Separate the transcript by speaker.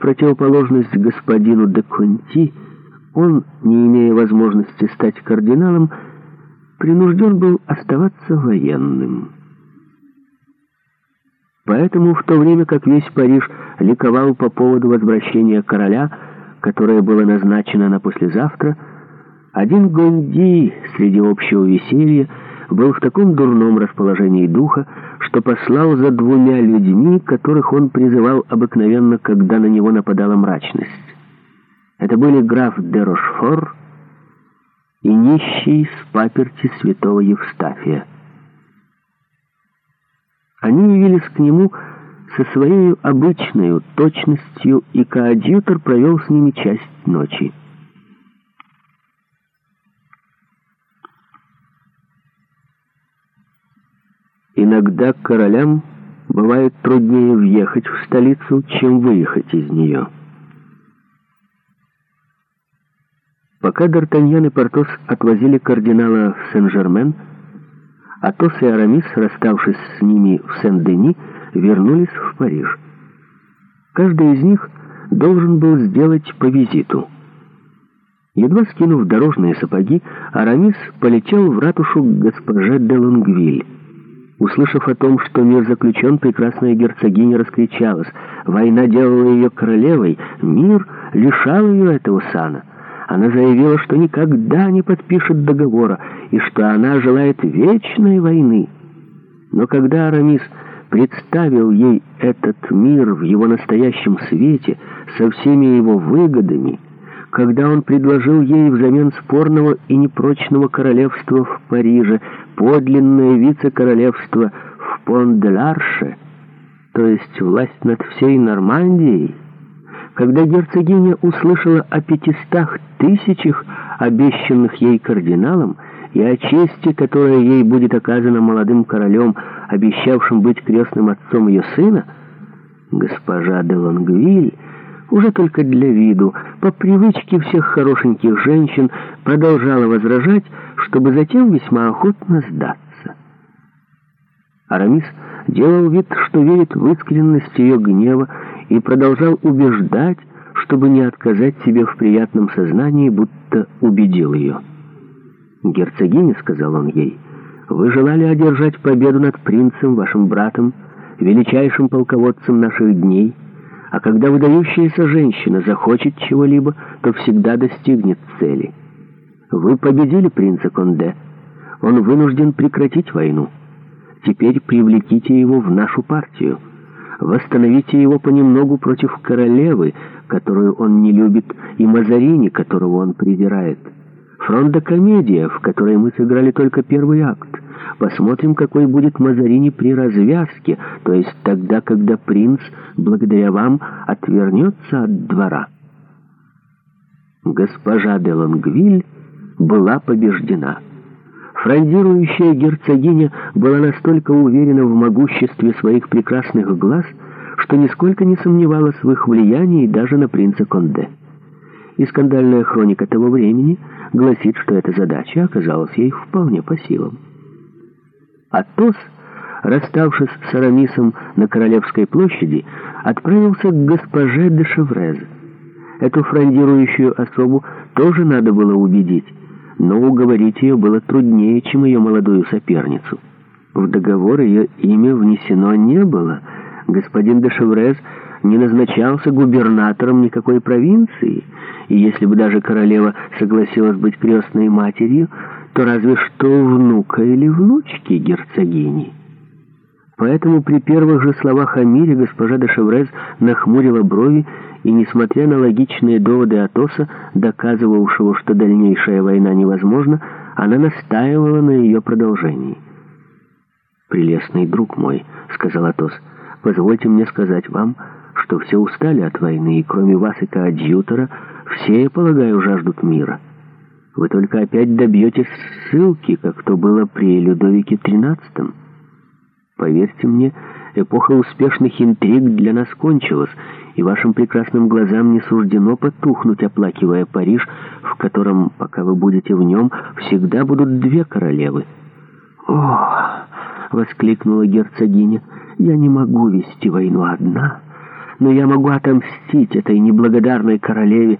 Speaker 1: противоположность господину де Конти, он, не имея возможности стать кардиналом, принужден был оставаться военным. Поэтому в то время как весь Париж ликовал по поводу возвращения короля, которое было назначено на послезавтра, один Гонди среди общего веселья был в таком дурном расположении духа, что послал за двумя людьми, которых он призывал обыкновенно, когда на него нападала мрачность. Это были граф де Рошфор и нищий с паперти святого Евстафия. Они явились к нему со своей обычной точностью, и коадьютор провел с ними часть ночи. Иногда королям бывает труднее въехать в столицу, чем выехать из нее. Пока Д'Артаньян и Портос отвозили кардинала в Сен-Жермен, Атос и Арамис, расставшись с ними в Сен-Дени, вернулись в Париж. Каждый из них должен был сделать по визиту. Едва скинув дорожные сапоги, Арамис полетел в ратушу к госпоже де Лонгвиль. Услышав о том, что мир заключен, прекрасная герцогиня раскричалась. Война делала ее королевой, мир лишал ее этого сана. Она заявила, что никогда не подпишет договора, и что она желает вечной войны. Но когда Арамис представил ей этот мир в его настоящем свете, со всеми его выгодами, когда он предложил ей взамен спорного и непрочного королевства в Париже, подлинное вице-королевство в Пон-де-Ларше, то есть власть над всей Нормандией, когда герцогиня услышала о пятистах тысячах, обещанных ей кардиналом, и о чести, которая ей будет оказана молодым королем, обещавшим быть крестным отцом ее сына, госпожа де Лангвиль уже только для виду, по привычке всех хорошеньких женщин продолжала возражать, чтобы затем весьма охотно сдаться. Арамис делал вид, что верит в искренность ее гнева и продолжал убеждать, чтобы не отказать себе в приятном сознании, будто убедил ее. «Герцогиня», — сказал он ей, — «вы желали одержать победу над принцем, вашим братом, величайшим полководцем наших дней». А когда выдающаяся женщина захочет чего-либо, то всегда достигнет цели. Вы победили принца Конде. Он вынужден прекратить войну. Теперь привлеките его в нашу партию. Восстановите его понемногу против королевы, которую он не любит, и Мазарини, которого он презирает». Фрондокомедия, в которой мы сыграли только первый акт. Посмотрим, какой будет Мазарини при развязке, то есть тогда, когда принц, благодаря вам, отвернется от двора. Госпожа де Лангвиль была побеждена. Фрондирующая герцогиня была настолько уверена в могуществе своих прекрасных глаз, что нисколько не сомневалась в их влиянии даже на принца Конде. И скандальная хроника того времени — гласит, что эта задача оказалась ей вполне по силам. Атос, расставшись с Арамисом на Королевской площади, отправился к госпоже де Шеврез. Эту фрондирующую особу тоже надо было убедить, но уговорить ее было труднее, чем ее молодую соперницу. В договор ее имя внесено не было. Господин де Шеврез не назначался губернатором никакой провинции, и если бы даже королева согласилась быть крестной матерью, то разве что внука или внучки герцогини. Поэтому при первых же словах о мире госпожа де Шеврез нахмурила брови и, несмотря на логичные доводы Атоса, доказывавшего, что дальнейшая война невозможна, она настаивала на ее продолжении. «Прелестный друг мой», — сказал Атос, — «позвольте мне сказать вам, — что все устали от войны, и кроме вас и коадьютора все, я полагаю, жаждут мира. Вы только опять добьетесь ссылки, как то было при Людовике XIII. Поверьте мне, эпоха успешных интриг для нас кончилась, и вашим прекрасным глазам не суждено потухнуть, оплакивая Париж, в котором, пока вы будете в нем, всегда будут две королевы. «Ох!» — воскликнула герцогиня. «Я не могу вести войну одна» но я могу отомстить этой неблагодарной королеве